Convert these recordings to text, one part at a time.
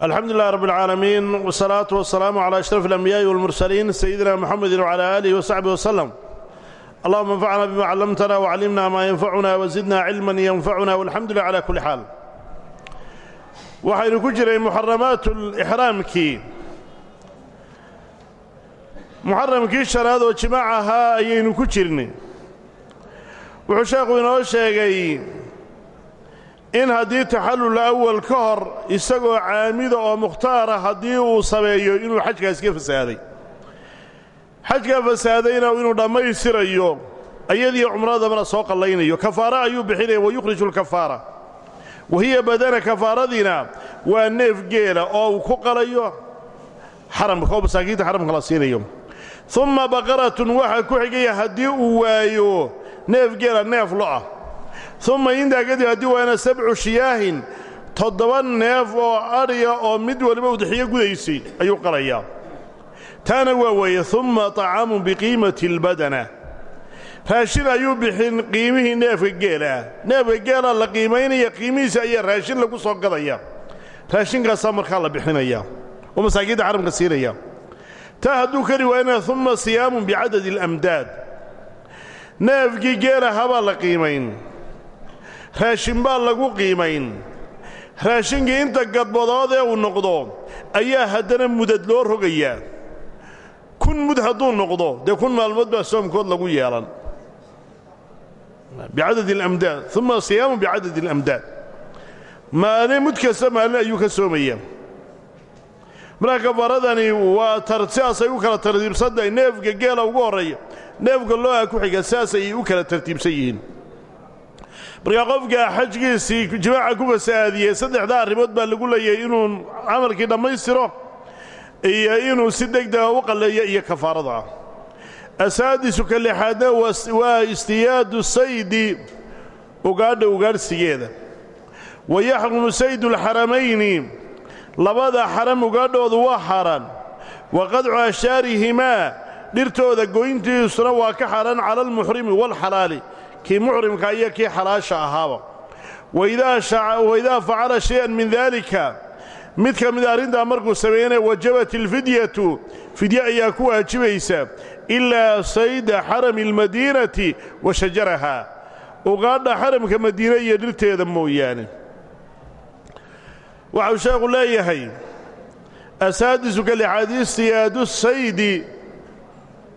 alxamdu lilah rab اlcaalamiin wsalaatu wasalaamu calaa ashraf alambiyaai walmursaliin sayidina muxamedi wcala aalihi wasaxbi waslem allahuma anfacna bima callamtana wcallimna maa yanfacuna wasidna cilman yanfacuna walxamdu lilah cala kulli xaal waxaynu ku jiray muxaramaatu lixraamkii muxaramkii shanaad oo jimaac ahaa ayaynu ku jirnay. Wuxuu sheekhu inoo sheegay in haddii taxallul awal ka hor isagoo caamida oo mukhtaara haddii uu sameeyo inuu xajkaas ka fasaaday. Xajkaa fasaadayna inuu dhammaystirayo ayadiiyo cumradabana soo qallaynayo. Kafaare ayuu bixinaya wayukhriju lkafaara wa hiya badana kafaaradiina waa neef geela oo uu ku qalayo xaramka oo masaakiinta xaramka la siinayo. Umma baqaratun waxaa ku xigaya haddii uu waayo neef geela neef lo'ah uma intaa kadib haddii waana sabcu shiyaahin toddoba neef oo adhiya oo mid waliba udxiyo gudaysay ayuu qarayaa. Taana waa weeye uma acaamun biqiimati albadana. Raashin ayuu bixin qiimihii neefka geelaah neefka geela la qiimaynaya qiimihiisa ayaa raashin lagu soo gadaya. Raashinkaasaa markaa la bixinaya oo masaakiinta xaramka siinaya. Taa hadduu ka riwaayana uma siyaamun bicadadi اlamdaad neefkii geela habaa la qiimayn raashin baa lagu qiimayn. Raashinkii inta gadbadood ee uu noqdo ayaa haddana mudad loo rogayaa. Kun mud hadduu noqdo dee kun maalmood baa soomkood lagu yeelan. Bicadadi alamdaad uma siyaamu bicadadi alamdaad. Maalin mud kasta maalin ayuu ka soomayaa markaa kafaaradani waa sidaasay u kala tartiibsantahay. Neefka geela ugu horreeya neefka looha ku xiga sidaas ayay u kala tartiibsan yihiin markaa qofka xajkiisii jimaaca ku fasaadiyey saddexdaa arrimood baa lagu leeyahay inuu camalkii dhammaystiro iyo inuu si degdega u qalleeyo iyo kafaarada. Ah asaadisu ka waa istiyaadu saydi ugaadha ugaadhsigeeda. Wa yaxrumu saydu alxaramayni labada xaram ugaadhoodu waa xaaraan wa qadcu ashjaarihimaa dhirtooda goyntiisuna waa ka xaaraan cala almuxrimi waalxalaali kii muxrimka iyo kii xalaasha ahaaba. Waidaa facala shay-an min daalika mid ka mida arrintaa markuu sameeyana wajabat ilfidyatu fidye ayaa ku waajibaysa ilaa sayda xarami almadiinati wa shajaraha. Ugaadha xaramka madiine iyo dhirteeda mooyaane. Waxau sheekhu leeyahay asaadisu ka lixaad istiyaadu saydi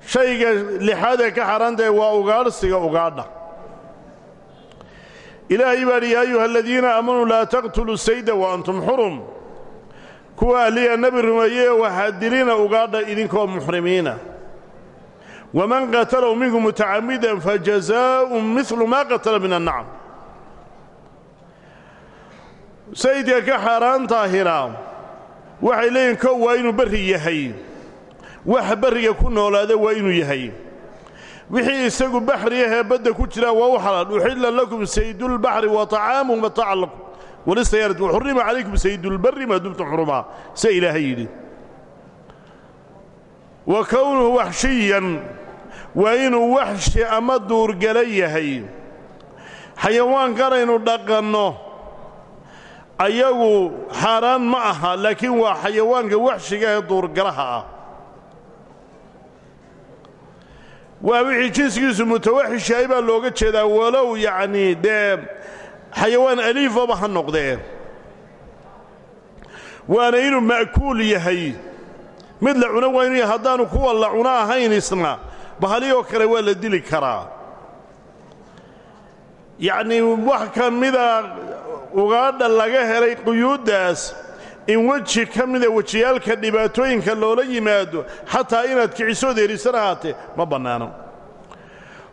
shayga lixaad ee ka xaaraantahe waa ugaadhsiga ugaadha ilaahay baa dhi yaa ayuha aladiina aamanuu laa taqtuluu sayda wa antum xurum. Kuwa ahliya nebi rumeeyee waxaa dilina ugaadha idinkoo muxrimiina. Waman qatalahu minkum mutacammidan fajazaa'un midlu maa qatala min annacam sayidka ka xaaraantaahina waxay leeyihiin kow waa inuu berri yahay. Wax berriga ku noolaada waa inuu yahay wixii isagu baxri ahee badda ku jiraa waa u xalaal uxilla lakum saydulbaxri wa طacaamuhu mataacan lakum walisayaarati waxurrima calaykum saydulbarri maa dumtum xurumaa sia ilaahay yidhi. Wa kownuhu waxshiyan waa inuu waxshi ama duurgala yahay. Xayawaankanaynu dhaqanno ayagu xaaraan ma aha laakiin waa xayawaanka waxshiga ee duurgalaha ah waa wixii jinsigiisu mutawaxish baa looga jeedaa walow yacnii dee xayawaan aliifaba ha noqdee. Waana inuu ma'kuul yahay. Mid la cuno waa inuu haddaanu kuwa la cuno ahayn isna bahaliyoo kale waa la dili karaa. Yacnii wax ka mida ugaadha laga helay quyuuddaas in weji ka mida wejiyaalka dhibaatooyinka loola yimaado xataa inaad kicisood herisan ahaatee ma bannaano.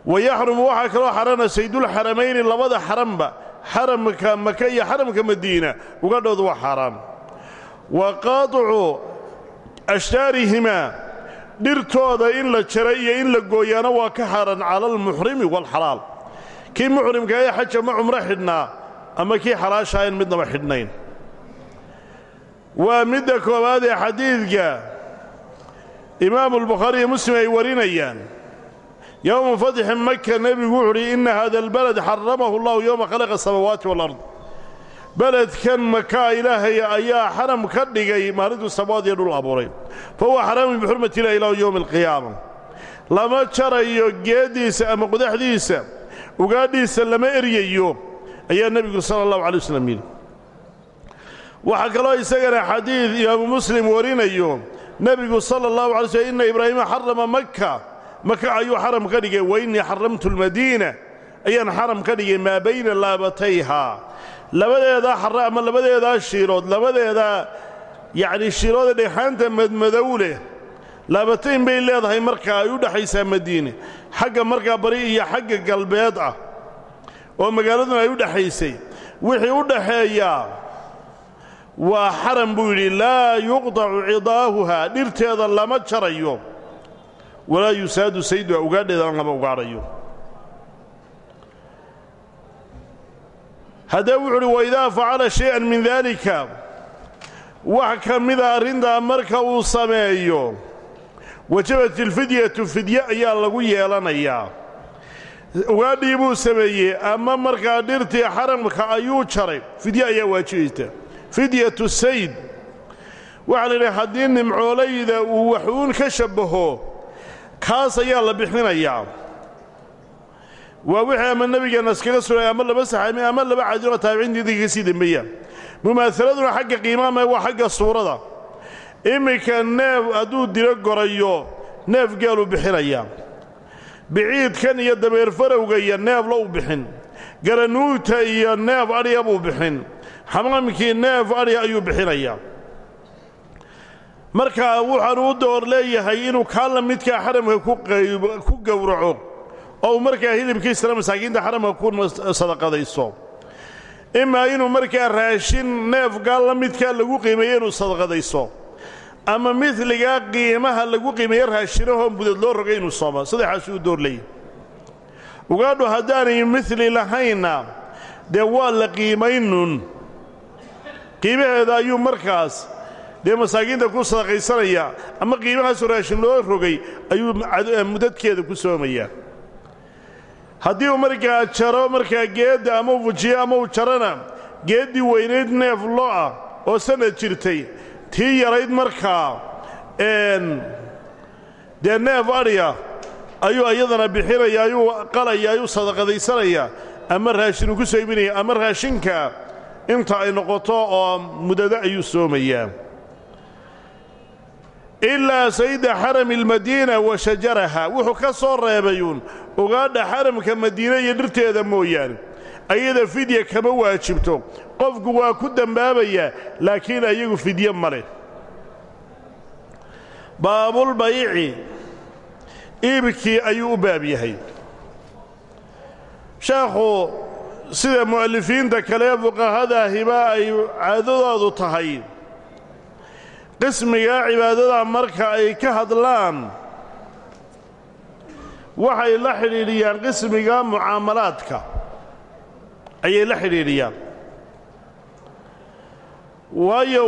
Wa yaxrumu waxaa kaloo xarana saydulxaramayni labada xaranba xaramka maka iyo xaramka madiina ugadhoodu waa xaaraan wa qaadicu ashjaarihimaa dhirtooda in la jara iyo in la gooyaana waa ka xaaraan cala almuxrimi waalxalaal kii muxrimka ee xaja ma cumro xidhnaa ama kii xalaasha ayn midnaba xidhnayn waa midda koowaad ee xadiidka imaamu albukhaari iyo muslim ay warinayaan. Yowma fatxi maka nebigu wuxu uhi inna hada albalad xaramahu allahu yowma khalaqa asamaawaati waalard beledkan makaa ilaahay ayaa xaram ka dhigay maalintuu samood iyo dhul abuuray. Fa huwa xaraamun bixurmati ilah ilaa yowmi alqiyaama. Lama jarayo geeddiisa ama qudaxdiisa ugaadhiisa lama eryayo ayaa nebigu sala allahu calay wasllam yidhi waxaa kaloo isagana xadiid imaamu muslim warinayo. Nebigu sala allahu alay slm inna ibraahiima xarama maka maka ayuu xaram ka dhigay. Wa innii xaramtu lmadiina ayaan xaram ka dhigay maa bayna laabatayhaa labadeedaa xarre ama labadeedaa shiilood labadeedaa yacnii shiiloodee dhegxaanta madmadow leh. Laabatayn bay leedahay markaa ay u dhexaysaa madiine. Xagga markaa bari iyo xagga galbeed ah oo magaaladuna ay u dhexaysay wixii u dhaxeeyaa waa xaram buu yidhi laa yuqdacu cidaahuhaa. Dhirteeda lama jarayo. Walaa yusaadu sayduha ugaadheedana lama ugaadhayo. Haddee wuxu uhi waidaa facala shay-an min daalika. Wax ka mida arrintaa marka uu sameeyo wajabat ilfidyatu fidye ayaa lagu yeelanayaa. Ugaadhii buu sameeyey ama markaa dhirtii xaramka ayuu jaray fidye ayaa waajibaysa fidyatu sayd. Waxaa la yidhaha haddii nimcoolayda uu waxuun ka shabbaho kaas ayaa la bixinayaa waa wixii ama nebigeenna iskaga sugay ama laba saxaabi ama laba cadiloo taabiciinta idinka ka sii dembeeyaan mumaahaladuna xagga qiimaama waa xagga suurada. Imminka neef hadduu dilo gorayo neef geeluu bixinayaa biciidkan iyo dameer farowga iyo neefla u bixin. Garanuugta iyo neef adhiya buu bixin xamaamkii neef adhiya ayuu bixinayaa. Markaa wuxaanu u door leeyahay inuu kaa la midkaa xaramka ku gowraco oo uu markaa hilibkiisana masaakiinta xaramka ku sadaqadayso. Imaa inuu markaa raashin neefkaa la midkaa lagu qiimeeyo inuu sadaqadayso. Ama midligaa qiimaha lagu qiimeeyo raashinahoo mudad loo rogay inuu soomo saddexaasuu u door leeyahy ugaadhu haddaanay midli lahaynna dee waa la qiimaynun qiimaheeda ayuu markaas dee masaakiinta ku sadaqaysanayaa ama qiimahaasoo raashin loo rogay ayuu mudadkeeda ku soomayaa haddii uu markaa jaro markaa geedda ama u fujiyo ama uu jarana geeddii weynayd neef lo'ah oo sannad jirtay tii yarayd markaa dee neef adhiya ayuu iyadana bixinaya ayuu qalaya ayuu sadaqadaysanayaa ama raashinuu ku soo iibinaya ama raashinka inta ay noqoto oo mudado ayuu soomayaa. Ilaa sayda xarami almadiina wa shajaraha. Wuxuu ka soo reebayuun ugaadha xaramka madiine iyo dhirteeda mooyaane. Ayada fidya kama waajibto. Qofku waa ku dembaabayaa laakiin ayagu fidye ma leh. Baabulbayici iibkii ayuu u baab yahay. Sheekhu sida mu'allifiinta kale ee fuqahadaahiba ay caadadoodu tahay. Qismigaa cibaadada marka ay ka hadlaan waxay la xidhiidhiyaan qismiga mucaamalaadka. Ayay la xidhiidhiyaan. Waayo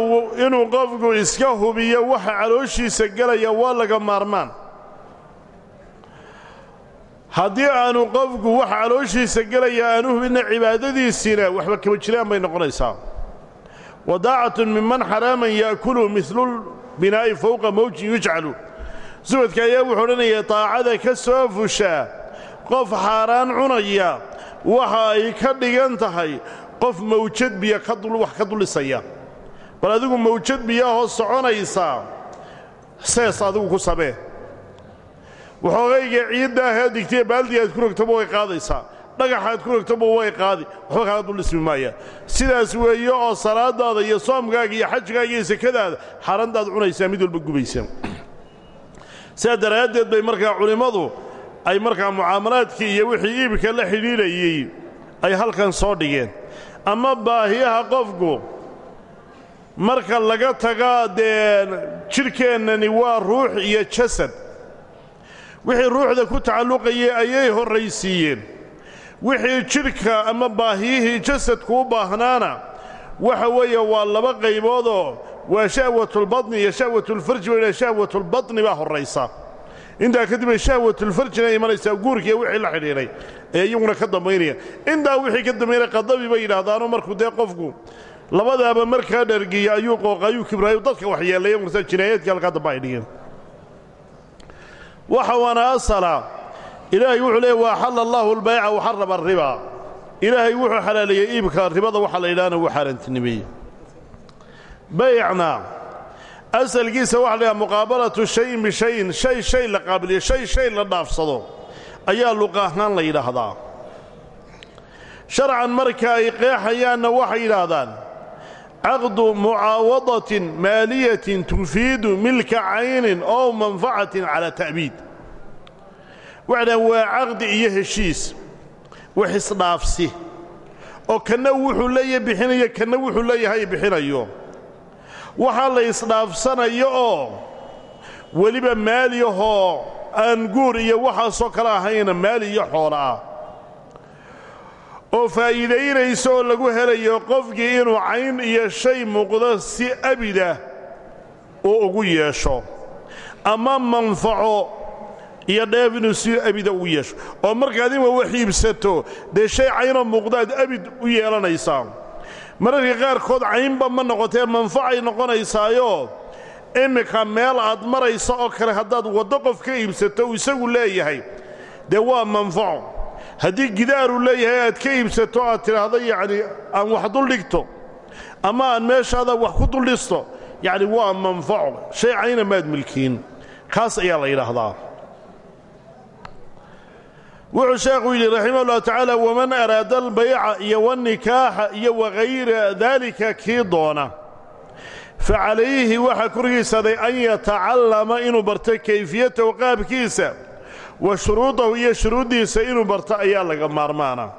inuu qofku iska hubiyo waxa calooshiisa gelaya waa laga maarmaan haddii aanu qofku waxa calooshiisa gelaya aanu hubinna cibaadadiisiina waxba kaba jiraan bay noqonaysaa. Wadaacatun miman xaraaman yaakulu midlulbinaa'i fowqa mawjin yujcalu. Subadka ayaa wuxuu odhanaya daacada ka soo fushaa qof xaaraan cunaya waxa ay ka dhigan tahay qof mawjad biyo wax ka dulisaya. Bal adigu mawjad biyahoo soconaysaa sees adigu ku samee waxoogayga ciidda ahee digtee baaldi aad ku rogtaba way qaadaysaa. Dhagaxaad ku rogtaba way qaadi. Waxba kaaga dulismi maaya. Sidaas weeye oo salaadaada iyo soomkaaga iyo xajkaaga iyo sakadaada xarantaad cunaysaa mid walba gubaysa sidaa daraaddeed bay markaa culimmadu ay markaa mucaamalaadkii iyo wixii iibka la xidhiidhayey ay halkan soo dhigeen. Ama baahiyaha qofku marka laga taga dee jidhkeennani waa ruux iyo jasad wixii ruuxda ku tacalluqayay ayay horraysiiyeen. Wixii jidhka ama baahiyihii jasadku u baahnaana waxa weeye waa laba qayboodoo waa shahwatulbatni iyo shahwatulfarji wayna shahwatulbatni baa horraysa. Intaa kadib ay shahwatulfarjina imanaysaa guurkiiyo wixii la xidhiidhay ee ka dambaynaya. Intaa wixii ka dambaynaya qadabi bay yidhaahdaanoo markuu dee qofku labadaaba markaa dhargiya ayuu qooqa ayuu kibraayu dadka waxyeelaya marsaa jinaayaadkii halkaa damba ay dhigeen waxa waana asala. Ilaahay wuxuu leeyay wa axalla allaahu albayca waxarrama arriba. Ilaahay wuxuu xalaaleeyey iibka ribada waxa la yidhahana wuu xaaraantinimeeyey baycna asalkiisa waxa la yidhaha muqaabalatu shayin bishayin shay shay la qaabiliyo shay shay la dhaafsado. Ayaa luqa ahaan la yidhaahdaa. Sharcan marka ay qeexayaanna waxay yidhaahdaan caqdu mucaawadatin maaliyatin tufiidu milka caynin ow manfacatin calaa ta'biid waxay dhahaan waa caqdi iyo heshiis wax isdhaafsi oo kanna wuxuu leeyahay bixinayo kanna wuxuu leeyahay bixinayo waxaa la isdhaafsanayo oo weliba maaliyahoo aan guur iyo waxaasoo kale ahayna maali iyo xoolo ah oo faa'iidaynaysa oo lagu helayo qofkii inuu cayn iyo shay muuqdo si abidah uu ugu yeesho. Ama manfaco iyo dheef inuu si abida ugu yeesho. Oo markaad ima wax iibsato dee shay caynoo muuqdaad abid u yeelanaysaa. Mararka qaarkood caynba ma noqotee manfacay noqonaysaayo immika meel aad maraysa oo kale haddaad waddo qof ka iibsato uu isagu leeyahay dee waa manfaco haddii gidaaruu leeyahay aad ka iibsato aad tidhaahdo yacni aan wax duldhigto ama aan meeshaada wax ku duldhisto yacni waa manfaco shay cayna maad milkiin. Kaas ayaa la yidhaahdaa. Wuxuu sheekhu yidhi raximah ullahu tacaala waman araada albayca iyo wanikaaxa iyo wagayra daalika kii doona fa calayhi waxaa korgiisaday an yatacallama inuu barto kayfiyatahu qaabkiisa wa shuruudahu iyo shuruuddiisa inuu barto ayaa laga maarmaana.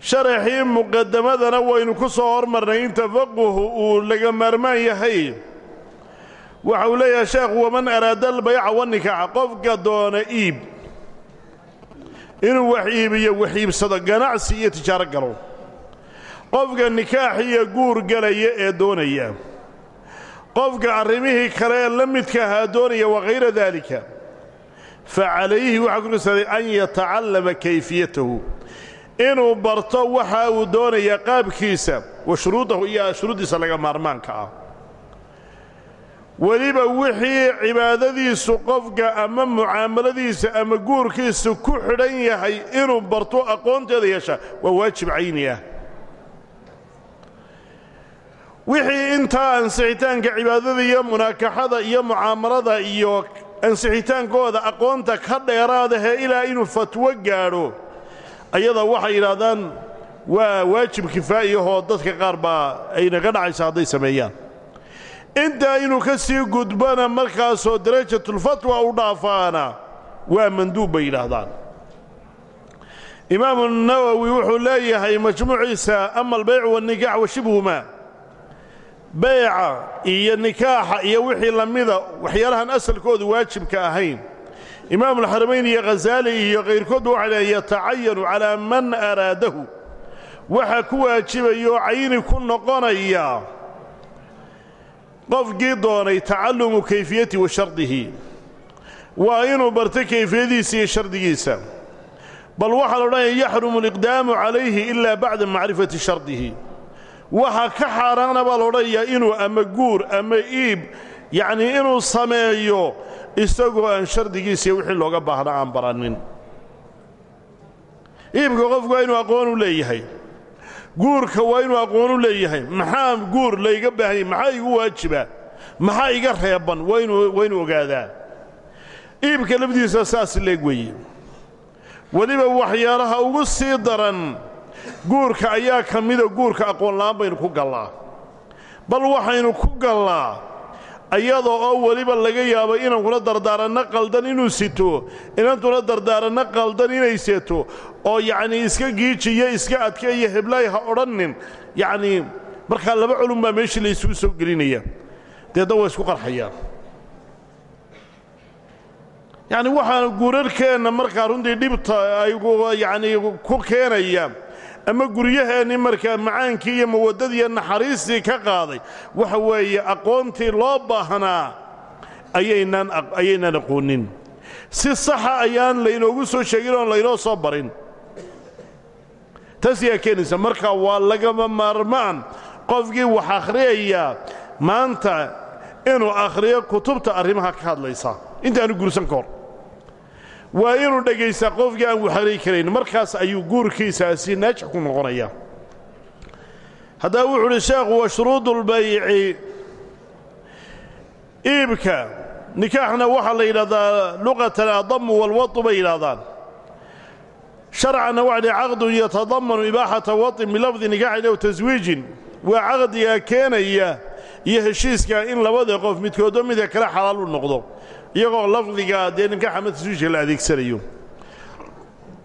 Sharaxii muqadamadana waynu ku soo hormarnay in tafaquhu uu laga maarmaan yahay. Waxa uu leeyahay sheekhu waman araada albayca wanikaaxa qofka doona iib. Inuu wax iibiyo wax iibsado ganacsi iyo tijaaro galo. Qofka nikaax iyo guur galaya ee doonaya. Qofka arrimihii kale ee la midka ahaa doonaya wakayra daalika fa calayhi waxaa kurisaaday an yatacallama kayfiyatahu. Inuu barto waxa uu doonaya qaabkiisa wa shuruudahu iyo shuruuddiisa laga maarmaanka ah. Weliba wixii cibaadadiisu qofka ama mucaamaladiisa ama guurkiisu ku xidhan yahay inuu barto aqoonteeda yeesha waa waajib cayni ah. Wixii intaa ansixitaanka cibaadada iyo munaakaxada iyo mucaamalada iyo ansixitaankooda aqoonta ka dheeraadahee ilaa inuu fatwo gaadho. Ayada waxay yidhaahdaan waa waajib kifaa'iyahoo dadka qaar baa aynaga dhacaysa hadday sameeyaan. Intaa inuu ka sii gudbana markaasoo darajatulfatwa u dhaafaana waa manduub bay yidhaahdaan. Imaamu nawowi wuxuu leeyahay majmuuciisa ama albaycu wanikaax wa bayca iyo nikaaxa iyo wixii la mida waxyaalahan asalkoodu waajibka ahayn. Imaamulxaramayn iyo khasaali iyo kayrkoodba waxay leehay yatacayanu calaa man araadahu. Waxa ku waajibayoo cayni ku noqonaya qofkii doonay tacallumu kayfiyati wa shardihi. Waa inuu barto kayfiyadiisa iyo shardigiisa. Bal waxaa la odhanaya yaxrumu aliqdaamu calayhi ilaa bacda macrifati shardihi waxa ka xaaraana baa la odhanayaa inuu ama guur ama iib yacnii inuu sameeyo isagoo aan shardigiisa iyo wixii looga baahna aan barannin iibka qofku waa inuu aqoon u leeyahay. Guurka waa inuu aqoon u leeyahay. Maxaa guur layga baahanyay maxaa igu waajiba? Maxaa iga reeban? Waa inuu ogaadaa. Iibka lafdiisa saas leeg weeye. Weliba waxyaalaha ugu sii daran guurka ayaa ka mida guurka aqoonla'aan baynu ku gallaa. Bal waxaynu ku gallaa ayadoo oo weliba laga yaabo inankula dardaaranno qaldan inuu sito inantuna dardaaranno qaldan inay seto oo yacnii iska giijiyo iska adkeeyo heblaay ha odhannin. Yacnii markaa laba culum baa meeshii la isugu soo gelinaya. Deedna waa isku qarxayaan. Yacni waxaa guurarkeenna markaa runtii dhibta ay yacnii ku keenaya ama guryaheenni markaa macaankii iyo mawaddadiiyo naxariistii ka qaaday waxa weeye aqoontii loo baahnaa ayaynan aqoonin. Si saxa ayaan laynoogu soo sheegin oon laynoo soo barin. Taas ayaa keenaysa marka waa lagama maarmaan qofkii wax akhriyaya maanta inuu akhriyo kutubta arrimaha ka hadlaysa. Intaanu guursan ka waa inuu dhegaysaa qofkii aan wax akhriyi karayn. Markaas ayuu guurkiisaasi naajix ku noqonaya. Haddaba wuxuu uhi sheekhu wa shuruudulbayci iibka nikaaxna waxaa la yidhahdaa luqatan addamu walwatu bay yidhahdaan sharcanna waxa dhi caqdun yatadamanu ibaaxata waطin bilafdi nikaaxin ow taswiijin waa caqdiga keenaya iyo heshiiska in labada qof midkoodba midka kale xalaal u noqdo iyagoo lafdiga dee nikaaxa ama taswiijka la adeegsanayo.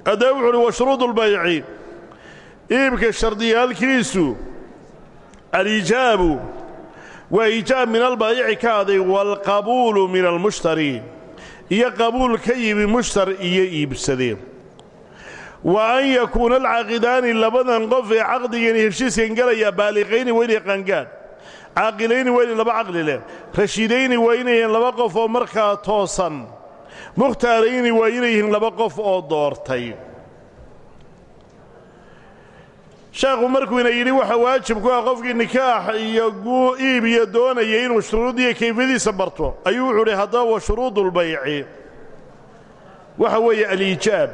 Haddaba wuxu uhi wa shuruudulbayci iibka shardiyaalkiisu alijaabu waa iijaab min albaayici ka aday waalqabuulu min almushtari. Iyo qabuul ka yimi mushtar iyo iibsade. Wa an yakuuna alcaaqidaani labadan qof ee caqdigan heshiiskan gelaya baaliqayni waa inay qaangaadh caaqilayni inay laba caqli leh rashiidayni waa inayyihiin laba qof oo markaa toosan. Mukhtaarayni waa inayyihiin laba qof oo doortay. Sheekhu markuu ina yidhi waxa waajib ku ah qofkii nikaax iyo guu iib iyo doonaya inuu shuruudiyo kayfiyadiisa barto. Ayuu wuxuu udhi haddaba wa shuruudulbayci waxa weeye aliijaab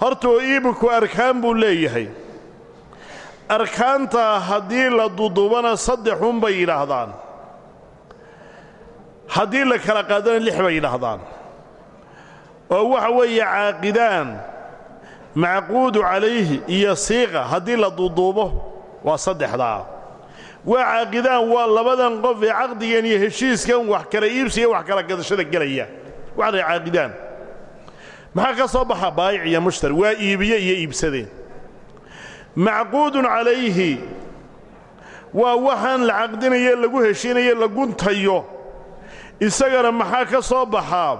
hortuu iibku arkaan buu leeyahay arkaanta haddii la duduubana saddexun bay yidhaahdaan. Haddii la kala qaadana lix bay yidhaahdaan. Oo waxa weeye caaqidaan macquudu calayhi iyo siiqa haddii la duuduubo waa saddexdaa waa caaqidaan waa labadan qof ee caqdigan iyo heshiiskan wax kala iibsiga wax kala gadashada gelaya. Waxay caaqidaan. Maxaa ka soo baxa baayic iyo mushtari waa iibiye iyo iibsadeen macquudun calayhi. Waa waxaan la caqdinaye lagu heshiinaye la guntayo. Isagana maxaa ka soo baxaa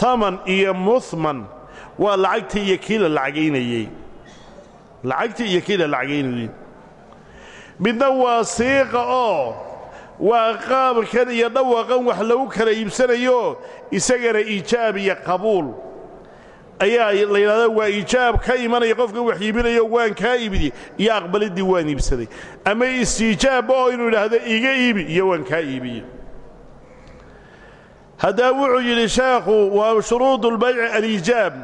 haman iyo muhman waa lacagtii iyo kii la lacagaynayey lacagtii iyo kii la lacagaynayey midna waa siiqa oo waa qaabkan iyo dhawaqan wax lagu kala iibsanayo isagana iijaab iyo qabuul ayaa la yidhahdaa waa iijaab ka imanaya qofka wax iibinayo waan kaa iibidi iyo aqbaliddii waan iibsaday. Ama istiijaabba oo inuu idhaahdo iga iibi iyo waan kaa iibiye haddaba wuxuu yidhi sheekhu waa shuruudu lbayci aliijaab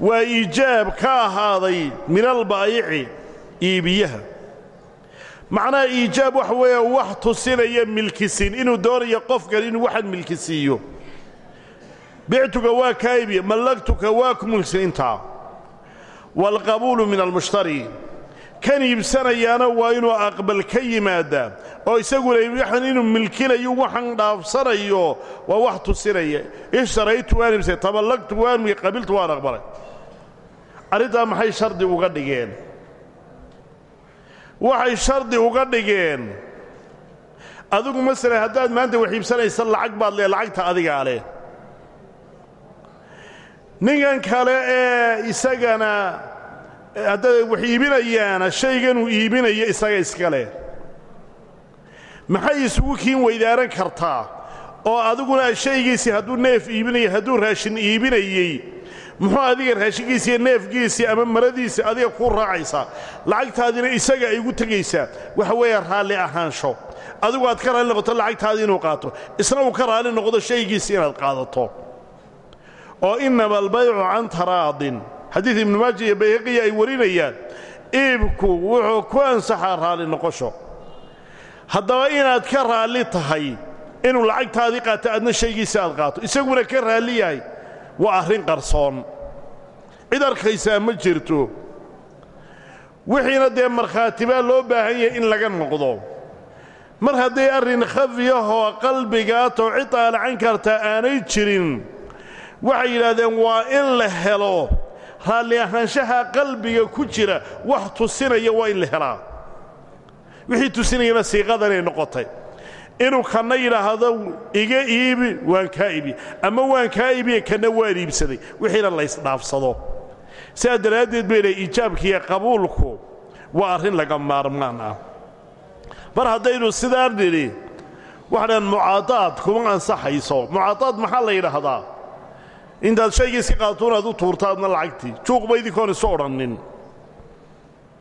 waa iijaab ka ahaaday min albaayici iibiyaha. Macnaha iijaab waxa weeye wax tusinaya milkisiin inuu doonayo qofkan inuu waxaan milkisiiyo bictuka waa kaa iibiye mallagtuka waa ku milkisin intaa waalqabuulu min almushtari kan iibsanayaana waa inuu aqbal ka yimaadaa oo isaguna waxan inuu milkinayo waxan dhaafsanayo waa wax tusinaya ishtaraytu waan iibsay taballagtu waan qabiltu waan aqbalay arrintaa maxay shardi uga dhigeen waxay shardi uga dhigeen adigu masalan haddaad maanta wax iibsanaysa lacag baad lee lacagta adigaa leh ninkan kale ee isagana hadday wax iibinayaana shayganuu iibinayo isaga iska leh. Maxay isugu kiin weydaaran kartaa? Oo adiguna shaygiisii hadduu neef iibinaya hadduu raashin iibinayey muxuu adiga raashinkiisi iyo neefkiisii ama maradiisii adiga kuu raacaysaa lacagtaadina isaga ay ugu tegaysaa waxa weeye raalli ahaansho. Adigu aad ka raalli noqoto lacagtaadii inuu qaato. Isna uu ka raalli noqdo shaygiisii inaad qaadato oo innama albaycu can taraadin. Xadiid ibnu maaja iyo bayhaqiya ay warinayaan iibku wuxuu ku ansaxaa raalli noqosho. Haddaba inaad ka raalli tahay inuu lacagtaadii qaato adna shaygiisii aad qaato isaguna ka raalli yahay waa arrin qarsoon. Cid arkaysaa ma jirto. Wixiina dee markhaatibaa loo baahan yahay in laga noqdo. Mar hadday arrin khafiyahoo qalbigaatoo cid taalacan kartaa aanay jirin waxay yidhaahdeen waa in la helo. Raalli ahaanshaha qalbiga ku jira wax tusinaya waa in la helaa. Wixii tusinayana siiqadanay noqotay. Inuu kanna yidhaahdo iga iibi waan kaa iibi. Ama waan kaa iibiye kanna waan iibsaday. Wixiina laysdhaafsado sidaa daraaddeed bay leey iijaabkiiyo qabuulku waa arrin laga maarmaan ah mar haddaynu sidaa nidhi waxa dhahan mucaadaad kuma ansaxayso. Mucaadaad maxaa la yidhaahdaa intaad shaygii iska qaadato inaad u tuurta adna lacagtii juuqba idinkoon isu odhannin.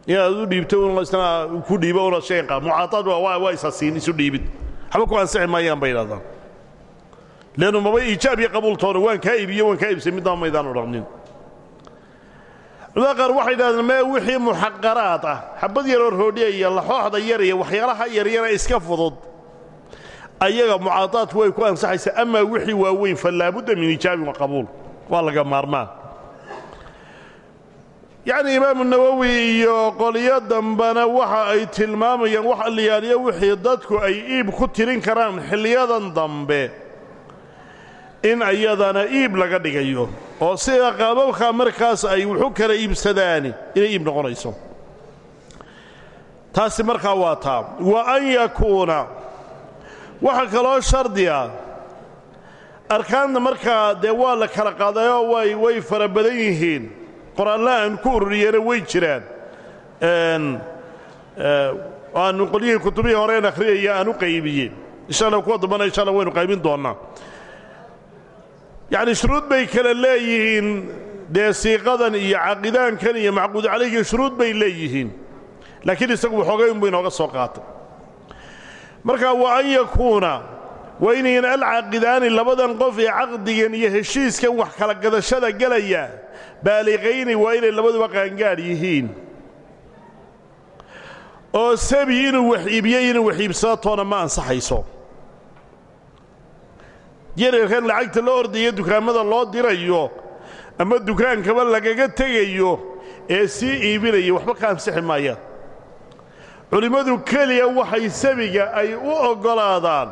Inaad u dhiibto isna ku dhiibo una shayga qaad mucaadaad waa isa siin isu dhiibid. Waxba ku ansixi maayaan bay yidhahdaan. Leannu maba iijaab iyo qabuultoona waan kaa iibiye waan kaa iibsay midnaba maydaan odhannin. Culamada qaar waxay yidhahdeen mee wixii muxaqaraad ah? Xabad yaroo roodhiya iyo laxooxda yar iyo waxyaalaha yaryara iska fudud ayaga mucaadaadku way ku ansaxaysaa amaa wixii waaweyn fa laabudda min iijaabin wa qabuul. Waa laga maarmaan. Yacni imaamu nawowi iyo qolyo dambena waxa ay tilmaamayaan wax alliyaaliyo wixii dadku ay iib ku tirin karaan xilliyadan dambe in ayadana iib laga dhigayo. Oo sida qaababka markaas ay wuxu kala iibsadaani inay iib noqonayso. Taasi markaa waa taa wa an yakuuna waxaa kaloo shardiya arkaanta markaa dee waa la kala qaadayoo way way fara badan yihiin. Qoraalna aan ku ururiyena way jiraan. Aanu qolyihii kutubihii horeen akhriyaya aan u qaybiyey insha allah kuwa dambana insha allah waynu qaybin doonnaa. Yacni shuruud bay kale leeyihiin dee siiqadan iyo caqidaankan iyo macquud calayhii shuruud bay leeyihiin. Laakiin isagu waxoogay unbu inooga soo qaatay marka wa an yakuuna waa inayan alcaaqidaani labadan qof ee caqdigan iyo heshiiskan wax kala gadashada gelaya baaliqayni waa inay labaduba qaangaadh yihiin. Oo sabi inuu wax iibiyo inuu wax iibsado toona ma ansaxayso. Yareerkan lacagta loo ordaya dukaamada loo dirayo ama dukaankaba lagaga tegayo ee sii iibinaya waxba ka ansixi maayaan culimmadu keliya waxay sabiga ay u oggolaadaan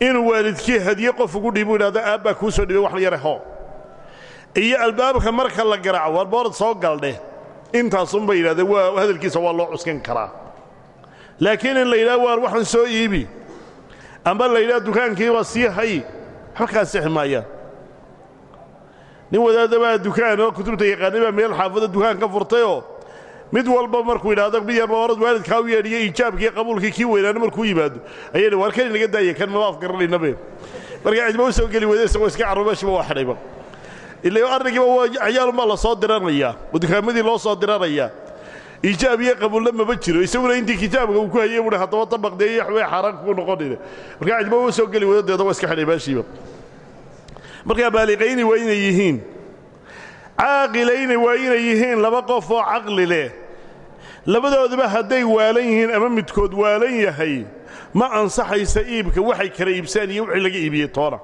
inuu waalidkii hadiye qof ugu dhiibu idhahdo aabbaa kuu soo dhibay wax la yare hoo. Iyo albaabka marka la garaaco war boorad soo galdhe intaasunbay yidhahdeen waa hadalkiisa waa loo cuskan karaa. Laakiin in la yidhahdo waar waxaan soo iibi amba la yidhaha dukaankiiba sii hay waxba ka ansixi maayaan nin wadaadabaa dukaan oo kutubta yaqaanay baa meel xaafado dukaan ka furtayoo mid walba markuu yidhahdo mid yarba orad waalidkaa u yeedhiyo iijaabkii qabuulkii kii markuu yimaado. Ayay waar kan inaga daaya kan maba afgaranaynabe markaa cidma u soo geli weyda isagoo iska carro meeshiba waa xidhayba ila arrinkiiba waa cayaalunbaa la soo diranayaa oo loo soo diranayaa. Iijaab iyo qabuulla maba jiro isaguna intii kitaabka uu ku hayey buuhi haddaba dabaqdeeyo waxbay xaaraan kuu noqonayna. Markaa cidma u soo geli weyda deeda iska xidhay meeshiiba. Baaliqayni waa inay yihiin caaqilayni waa inay yihiin laba qof oo caqli leh. Labadooduba hadday waalan yihiin ama midkood waalan yahay ma ansaxaysa iibka waxay kala iibsaan iyo wixii laga iibiyey toona.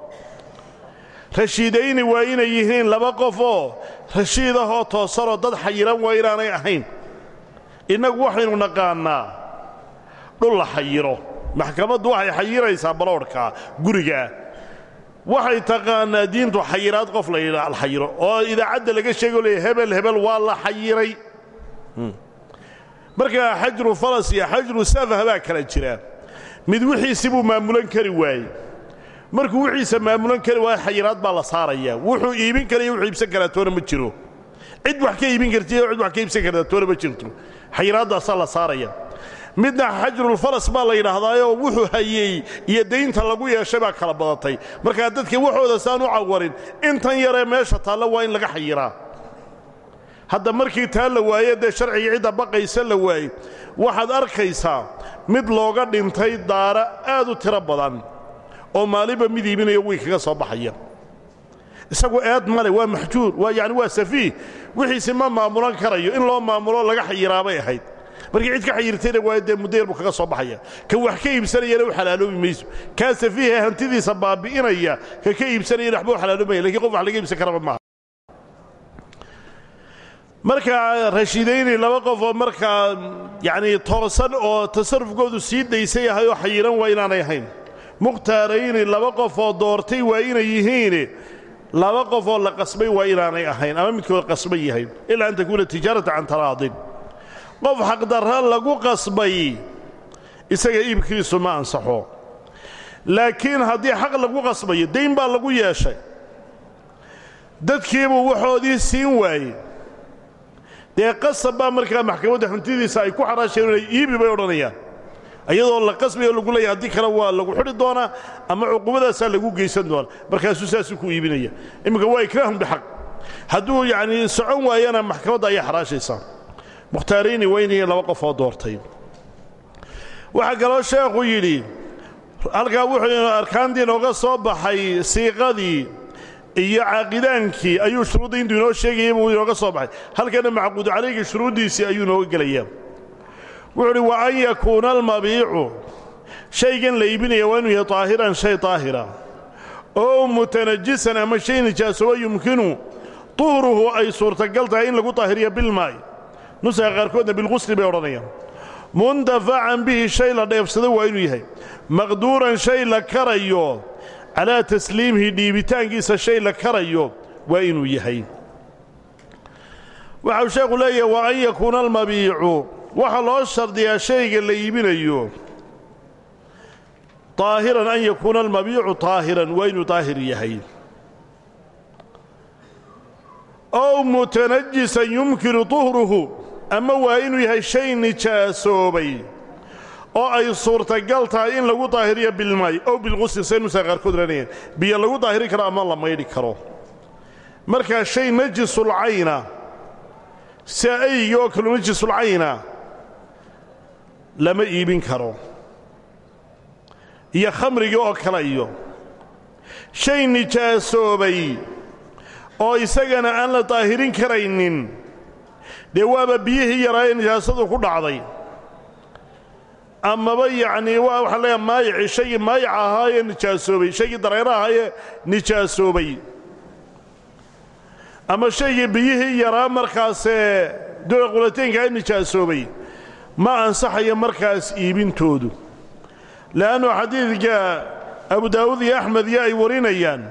Rashiidayni waa inay yihiin laba qof oo rashiid ah oo toosanoo dad xayiran waa inaanay ahayn. Innagu waxaynu naqaannaa dhul la xayiro. Maxkamaddu waxay xayiraysaa baloodhkaa gurigaa waxay taqaannaa diintu xayiraad qof la xayiro oo idaacadda laga sheego leeya hebel hebel waa la xayiray. Markaa xajru falas iyo xajru safah baa kala jira. Mid wixiisi buu maamulan kari waayey. Markuu wixiisa maamulan kari waayo xayiraad baa la saarayaa wuxuu iibin karaya wuxuu iibsan karaa toona ma jiro. Cid wax ka iibin karti cid wax ka iibsan kartaa toona ma jirto. Xayiraaddaasaa la saaraya midna xajrulfalas baa la yidhaahdaayoo wuxuu hayey iyo daynta lagu yeeshay baa kala badatay. Markaa dadka waxooda saan u cawarin intan yaree meesha taalla waa in laga xayiraa hadda markii taa la waaye dee sharciga cidda baqaysa la waayey. Waxaad arkaysaa mid looga dhintay daara aad u tiro badan oo maalinba mid iibinayo wiy kaga soo baxaya isagu eed male waa maxjuur waa yacni waa safiih wixiisi ma maamulan karayo in loo maamulo laga xayiraabay ahayd markii cid ka xayirtayna waa dee mudayar buu kaga soo baxaya. Ka wax ka iibsanayana u xalaaloobi mayso. Kaa safiihe hantidiisa baabi'inaya ka ka iibsanayana waxba u xalaaloobaya lakiin qof wax laga iibsan karaba maaha. Markaa rashiidayni laba qof oo markaa yacnii toosan oo tasarufkoodu sii daysan yahay oo xayiran waa inaanay ahayn. Mukhtaarayni laba qof oo doortay waa inay yihiin. Laba qof oo la qasbay waa inaanay ahayn ama midkood qasban yahay. Ilaa an takuuna tijaarata can taraadin qof xaqdarra lagu qasbay isaga iibkiisu ma ansaxo. Laakiin haddii xaq lagu qasbayo dayn baa lagu yeeshay. Dadkiibuu waxoodii siin waayey. Dee qasab baa markaa maxkamadda hantidiisa ay ku xaraasheen inay iibi bay odhanayaan. Iyadoo la qasbayo lagu leeyahy haddii kale waa lagu xidhi doonaa ama cuqubadaasaa lagu geysan doonaa markaasuu saasuu ku iibinaya. Imminka waa ikraahun bixaq hadduu yacnii socon waayana maxkamadda ayaa xaraashaysaa mukhtaarayni waa inay laba qof oo doortay. Waxaa kaloo sheekhu yidhi halkaa wuxuu arkaantii inooga soo baxay siiqadii iyo caaqidaankii ayuu shuruuddii intuu inoo sheegayay buu inooga soo baxay. Halkana macquudu calayga shuruuddiisii ayuu inooga gelayaa wuxuu udhi wa an yakuuna almabiicu shaygan la iibinaya waa inuu yahay daahiran shay daahira oo mutanajisan ama shay nijaasooba yumkinu tuhruhu ay suurtagal tahay in lagu daahiriya bilmaa'i nusaga qaarkoodna bilqusli bay odhanayaan. Muntafacan bihi shay la dheefsado waa inuu yahay. Maqduuran shay la karayo calaa tasliimihi dhiibitaankiisa shay la karayo waa inuu yahay. Waxau sheekhu leeyahay wa an yakuuna almabiicu. Waxaa loo shardiyaa shayga la iibinayo daahiran an yakuuna almabiicu daahiran waa inuu daahir yahay. Ow mutanajisan yumkinu tuhruhu ama waa inuu yahay shay nijaasoobay oo ay suurtagal tahay in lagu daahiriyo bilmay ow bilqusli saynusaa qaarkood ranayeen biyo lagu daahiri karo ama la maydhi karo. Markaa shay najisulcayna sia ayga oo kalu najisulcayna lama iibin karo. Iyo khamriga oo kale iyo. Shay nijaasoobay oo isagana aan la daahirin karaynin dee waaba biyihii yaraa ee nijaasadu ku dhacday. Amaba yacnii waa waxaan leeyaha maayici shaygii maayica ahaa ee nijaasoobay shaygii dareera ahaa ee nijaasoobay ama shaygii biyihii yaraa markaasee doola qulataynka ee nijaasoobay ma ansaxayo markaas iibintoodu. Le'annu xadiidka abu daawuud iyo axmed iyo ay warinayaan.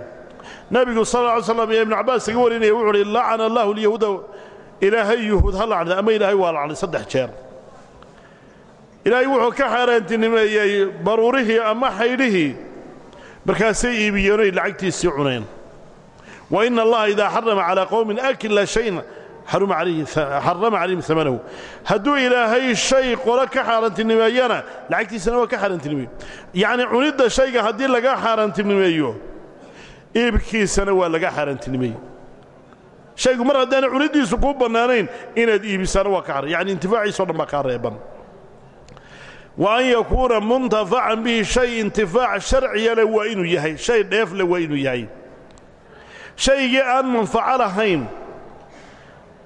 Nebigu sal lla ly slam iyo ibnu cabbaas kaga warinaya wuxu uhi lacana allahu alyahuuda ilaahay yuhuud ha lacnay ama ilaahay waa lacnay saddex jeer. Ilaahay wuxuu ka xaaraantinimeeyey baruurihii ama xaydhihii. Markaasay iibiyeenoo ay lacagtiisii cuneen. Wa ina allaha idaa xarama calaa qowmin akla shayn xarama calayhim amanahu hadduu ilaahay shay qolo ka xaaraantinimeeyana lacagtiisana waa ka xaaraantinimeeyo yacnii cunidda shayga haddii laga xaaraantinimeeyo iibkiisana waa laga xaaraantinimeeye shaygu mar haddaana cuniddiisu kuu bannaanayn inaad iibisaana waa ka xaran yacni intifaaciisao dhan baa kaa reeban wa an yakuuna muntafacan bihi shay intifaac sharciya leh waa inuu yahay. Shay dheef leh waa inuu yahay. Shaygii aan manfaco lahayn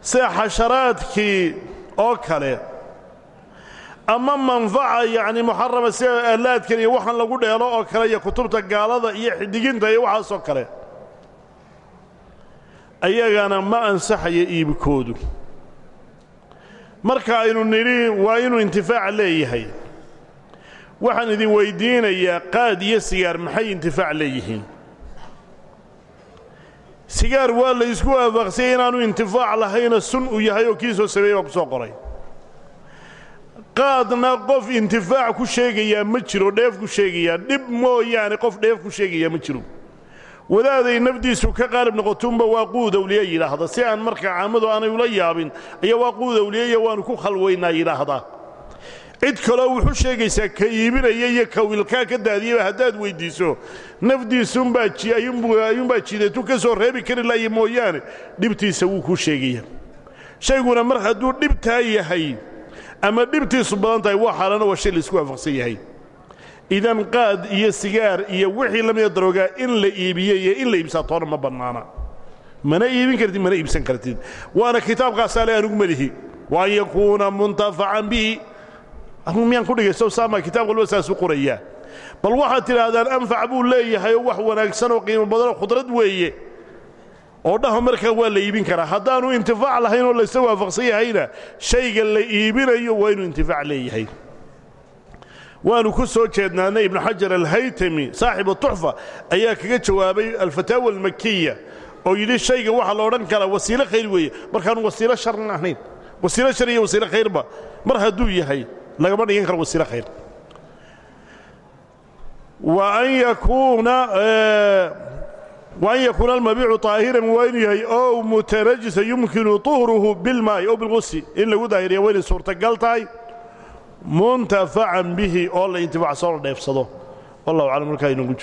sida xasharaadkii oo kale ama manfaca yacni muxarama sida aalaadkan iyo waxaan lagu dheelo oo kale iyo kutubta gaalada iyo xidiginta iyo waxaasoo kale ayagana ma ansaxayo iibkoodu. Marka aynu nidhi waa inuu intifaac leeyahay. Waxaan idin weyddiinayaa qaad iyo sigaar maxay intifaac leeyihiin? Sigaar waa la isku waafaqsiyey inaanu intifaac lahayna sun uu yahay oo kii soo sameeyey baa ku soo qoray. Qaadna qof intifaac ku sheegayaa ma jiro dheef ku sheegayaa dhib mooyaane qof dheef ku sheegayaa ma jiro wadaaday nafdiisu ka qaalib noqotuunba waa quud awliya yidhaahda. Si aan markaa caamadu aanay ula yaabin ayaa waa quud awliyaiyo waannu ku khalwaynaa yidhaahdaa cid kaloo wuxuu sheegaysaa ka iibinaya iyo ka wilkaa ka daadiyaba haddaad weyddiiso nafdiisuunbaa ayuunbaa jiidatu ka soo reebi kari laaya mooyaane dhibtiisa wuu kuu sheegaya. Shayguna mar hadduu dhibtaa yahay ama dhibtiisu badan tahay waa xaalana waa shay la isku waafaqsan yahay idan qaad iyo sigaar iyo wixii la mida daroogaa in la iibiye iyo in la iibsaa toona ma bannaana. Mana iibin kartid mana iibsan kartid. Waana kitaabkaasaa le anugu melihi wa an yakuuna muntafacan bihi. Anugu miyaan ku dhigayso saama kitaab walba saasuu qorayaa bal waxaad tidhaahdaan anfac buu leeyahay oo wax wanaagsan oo qiimo badanoo khudrad weeye. Oo dhaha markaa waa la iibin karaa. Haddaanu intifaac lahayn oo laysa waafaqsan yahayna shayga la iibinayo waa inuu intifaac leeyahay waanu ku soo jeednaanay ibnu xajar alhaytami saaxibu tuxfa ayaa kaga jawaabay alfataawa almakiya oo yidhi shaygan waxaa la odhan karaa wasiilo khayr weeye. Markaanu wasiilo sharna ahayn. Wasiilo shar iyo wasiilo khayrba mar hadduu yahay lagama dhigan karo wasiilo khayr. Wa an yakuuna waan yakuuna almabiicu طaahiran waa inuu yahay ow mutanajisa yumkinu طuhruhu bilmaa'i ow bilqusi in lagu daahiriya wayna suurtagal tahay muntafacan bihi oo la intifaacsoo la dheefsado. Wallahu aclam markaa inagu